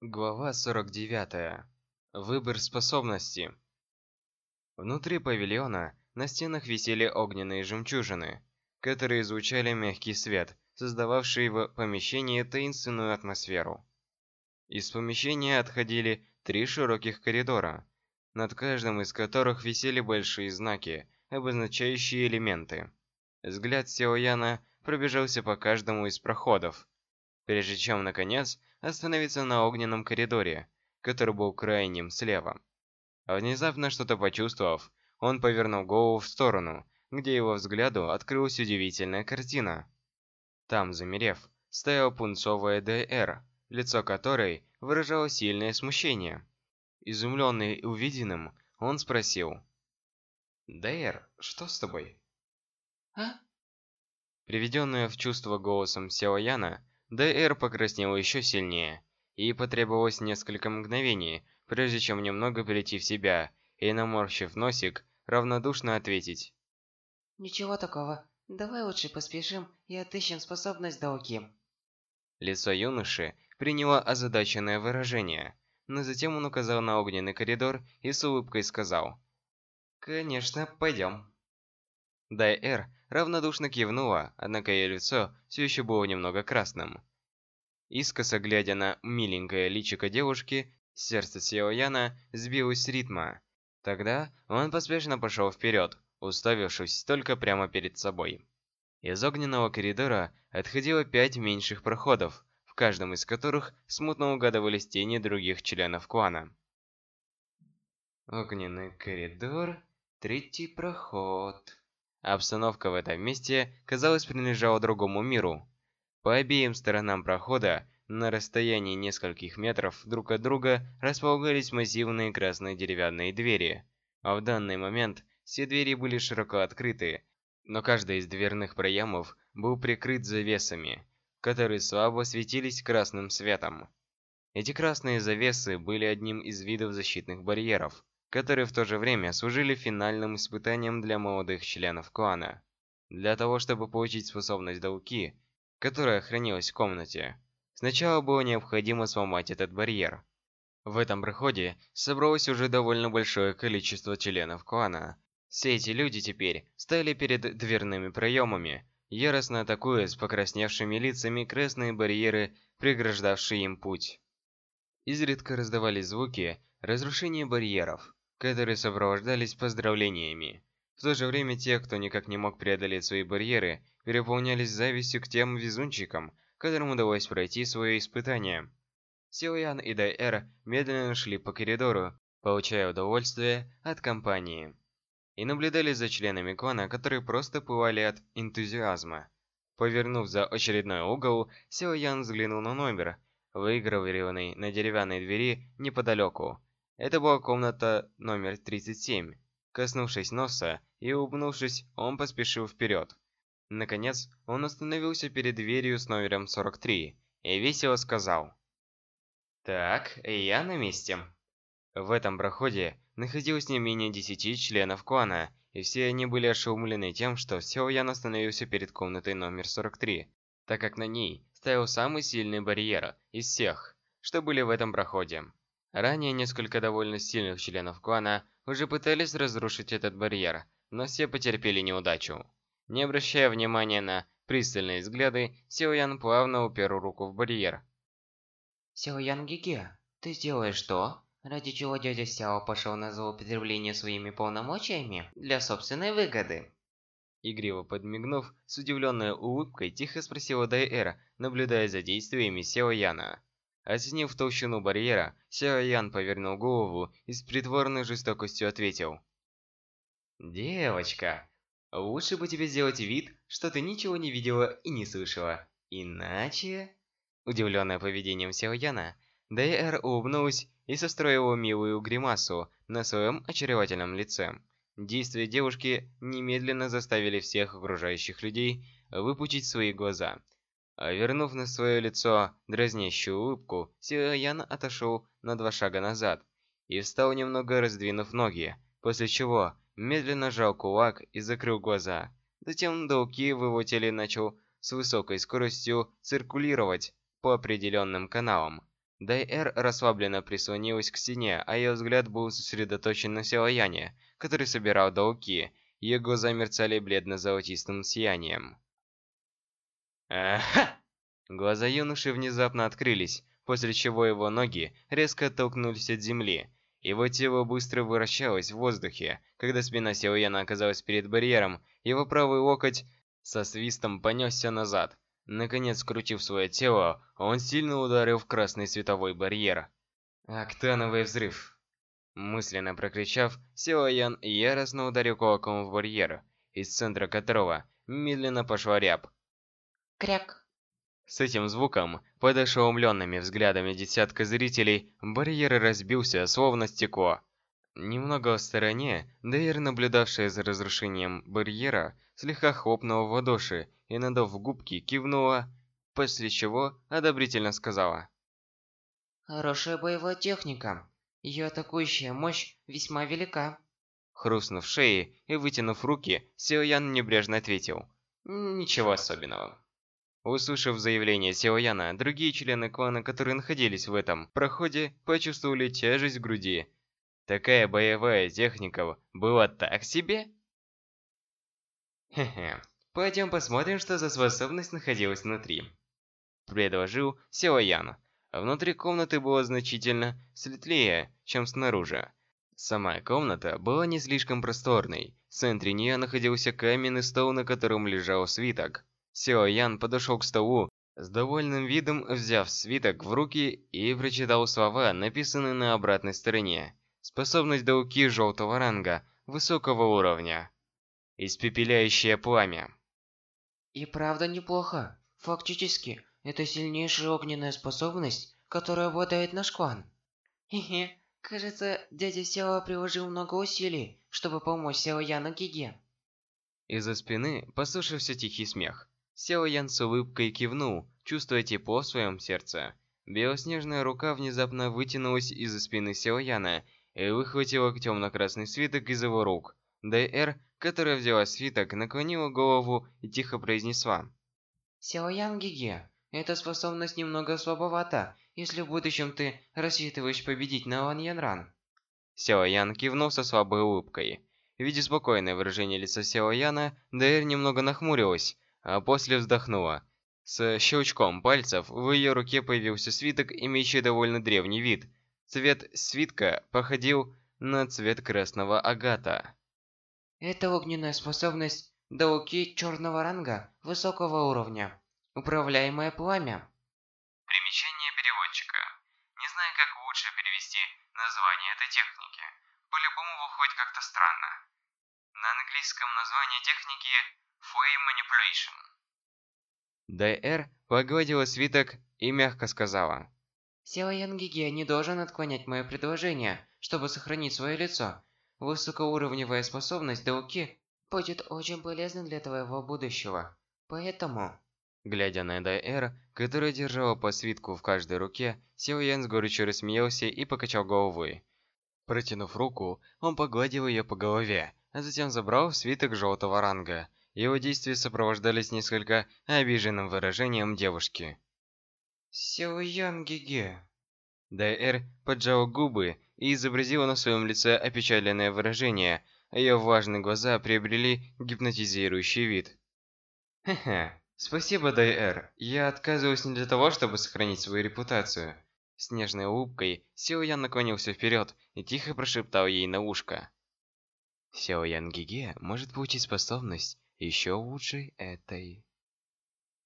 Глава 49. Выбор способности. Внутри павильона на стенах висели огненные жемчужины, которые излучали мягкий свет, создававший в помещении таинственную атмосферу. Из помещения отходили три широких коридора, над каждым из которых висели большие знаки, обозначающие элементы. Взгляд Сяояна пробежался по каждому из проходов, прежде чем, наконец, остановиться на огненном коридоре, который был крайним слева. Внезапно что-то почувствовав, он повернул голову в сторону, где его взгляду открылась удивительная картина. Там, замерев, стояла пунцовая ДР, лицо которой выражало сильное смущение. Изумленный увиденным, он спросил. «ДР, что с тобой?» «А?» Приведенная в чувство голосом Сяо Яна, Д.Р. покраснел еще сильнее, и потребовалось несколько мгновений, прежде чем немного прийти в себя, и, наморщив носик, равнодушно ответить. «Ничего такого. Давай лучше поспешим и отыщем способность Дауки». Лицо юноши приняло озадаченное выражение, но затем он указал на огненный коридор и с улыбкой сказал. «Конечно, пойдем». Дай-Эр равнодушно кивнула, однако ее лицо все еще было немного красным. Искоса глядя на миленькое личико девушки, сердце Сиояна сбилось с ритма. Тогда он поспешно пошел вперед, уставившись только прямо перед собой. Из огненного коридора отходило пять меньших проходов, в каждом из которых смутно угадывались тени других членов клана. Огненный коридор, третий проход. Обстановка в этом месте, казалось, принадлежала другому миру. По обеим сторонам прохода, на расстоянии нескольких метров друг от друга, располагались массивные красные деревянные двери. А в данный момент все двери были широко открыты, но каждый из дверных проемов был прикрыт завесами, которые слабо светились красным светом. Эти красные завесы были одним из видов защитных барьеров, которые в то же время служили финальным испытанием для молодых членов клана. Для того, чтобы получить способность Дауки, которая хранилась в комнате, сначала было необходимо сломать этот барьер. В этом проходе собралось уже довольно большое количество членов клана. Все эти люди теперь стояли перед дверными проемами, яростно атакуя с покрасневшими лицами красные барьеры, преграждавшие им путь. Изредка раздавались звуки разрушения барьеров, которые сопровождались поздравлениями. В то же время те, кто никак не мог преодолеть свои барьеры, переполнялись завистью к тем везунчикам, которым удалось пройти свое испытание. Силуян и Дайэр медленно шли по коридору, получая удовольствие от компании. И наблюдали за членами клана, которые просто пылали от энтузиазма. Повернув за очередной угол, Сяо Ян взглянул на номер, выгравированный на деревянной двери неподалеку. Это была комната номер 37. Коснувшись носа и улыбнувшись, он поспешил вперед. Наконец, он остановился перед дверью с номером 43 и весело сказал. «Так, я на месте». В этом проходе находилось не менее 10 членов клана, и все они были ошеломлены тем, что Сяо Ян остановился перед комнатой номер 43, так как на ней стоял самый сильный барьер из всех, что были в этом проходе. Ранее несколько довольно сильных членов клана уже пытались разрушить этот барьер, но все потерпели неудачу. Не обращая внимания на пристальные взгляды, Сяо Ян плавно упер руку в барьер. Сяо Ян Гиге, ты сделаешь что? Ради чего дядя Сяо пошел на злоупотребление своими полномочиями для собственной выгоды? Игриво подмигнув, с удивленной улыбкой тихо спросила Дайэр, наблюдая за действиями Сяо Яна. Оценив толщину барьера, Сяо Ян повернул голову и с притворной жестокостью ответил. «Девочка, лучше бы тебе сделать вид, что ты ничего не видела и не слышала. Иначе...» Удивленная поведением Сяо Яна, Дайэр улыбнулась и состроила милую гримасу на своем очаровательном лице. Действия девушки немедленно заставили всех окружающих людей выпучить свои глаза – вернув на свое лицо дразнящую улыбку, Сиаян отошел на два шага назад и встал немного раздвинув ноги, после чего медленно сжал кулак и закрыл глаза. Затем Дауки в его теле начал с высокой скоростью циркулировать по определенным каналам. Дайэр расслабленно прислонилась к стене, а ее взгляд был сосредоточен на Силаяне, который собирал долги. Ее глаза мерцали бледно-золотистым сиянием. Ага! Глаза юноши внезапно открылись, после чего его ноги резко оттолкнулись от земли. Его тело быстро вращалось в воздухе. Когда спина Силаяна оказалась перед барьером, его правый локоть со свистом понесся назад. Наконец, скрутив свое тело, он сильно ударил в красный световой барьер. Октановый взрыв. Мысленно прокричав, Силаян яростно ударил кулаком в барьер, из центра которого медленно пошла рябь. Кряк. С этим звуком, под ошеломленными взглядами десятка зрителей, барьер разбился, словно стекло. Немного в стороне, Дейр, наблюдавшая за разрушением барьера, слегка хлопнула в ладоши и, надав губки, кивнула, после чего одобрительно сказала. Хорошая боевая техника. Ее атакующая мощь весьма велика. Хрустнув шеей и вытянув руки, Сео Ян небрежно ответил. Ничего особенного. Услышав заявление Сео Яна, другие члены клана, которые находились в этом проходе, почувствовали тяжесть в груди. Такая боевая техника была так себе? Хе-хе. Пойдем посмотрим, что за способность находилась внутри. Предложил Сео Ян. Внутри комнаты было значительно светлее, чем снаружи. Сама комната была не слишком просторной. В центре нее находился каменный стол, на котором лежал свиток. Сео Ян подошел к столу, с довольным видом взяв свиток в руки и прочитал слова, написанные на обратной стороне. Способность Дауки желтого ранга, высокого уровня. Испепеляющее пламя. И правда неплохо. Фактически, это сильнейшая огненная способность, которая обладает наш клан. Хе-хе, кажется, дядя Сео приложил много усилий, чтобы помочь Сео Яну Гиге. Из-за спины послышался тихий смех. Сео Ян с улыбкой кивнул, чувствуя тепло в своем сердце. Белоснежная рука внезапно вытянулась из-за спины Сео Яна и выхватила темно-красный свиток из его рук. Дэр, которая взяла свиток, наклонила голову и тихо произнесла. Сео Ян Гиге, эта способность немного слабовата, если в будущем ты рассчитываешь победить на Ван Янран. Сео Ян кивнул со слабой улыбкой. Видя спокойное выражение лица Сео Яна, Дэр немного нахмурилась, а после вздохнула. С щелчком пальцев в ее руке появился свиток, имеющий довольно древний вид. Цвет свитка походил на цвет красного агата. Это огненная способность Дауки черного ранга высокого уровня. Управляемое пламя. Примечание переводчика. Не знаю, как лучше перевести название этой техники. По-любому выходит как-то странно. На английском название техники Flame Manipulation. Дайэр погладила свиток и мягко сказала. Сео Янгиге не должен отклонять мое предложение, чтобы сохранить свое лицо. Высокоуровневая способность Дауки будет очень полезна для твоего будущего. Поэтому... Глядя на Дайэр, которая держала по свитку в каждой руке, Сео Ян с горечью рассмеялся и покачал головой. Протянув руку, он погладил ее по голове, а затем забрал свиток желтого ранга. Его действия сопровождались несколько обиженным выражением девушки. Сео Ян Гиге. Дайэр поджал губы и изобразила на своем лице опечаленное выражение, а ее влажные глаза приобрели гипнотизирующий вид. «Хе-хе, спасибо, Дайэр. Я отказываюсь не для того, чтобы сохранить свою репутацию». С нежной улыбкой Сео Ян наклонился вперед и тихо прошептал ей на ушко. Сео Ян Гиге может получить способность еще лучшей этой.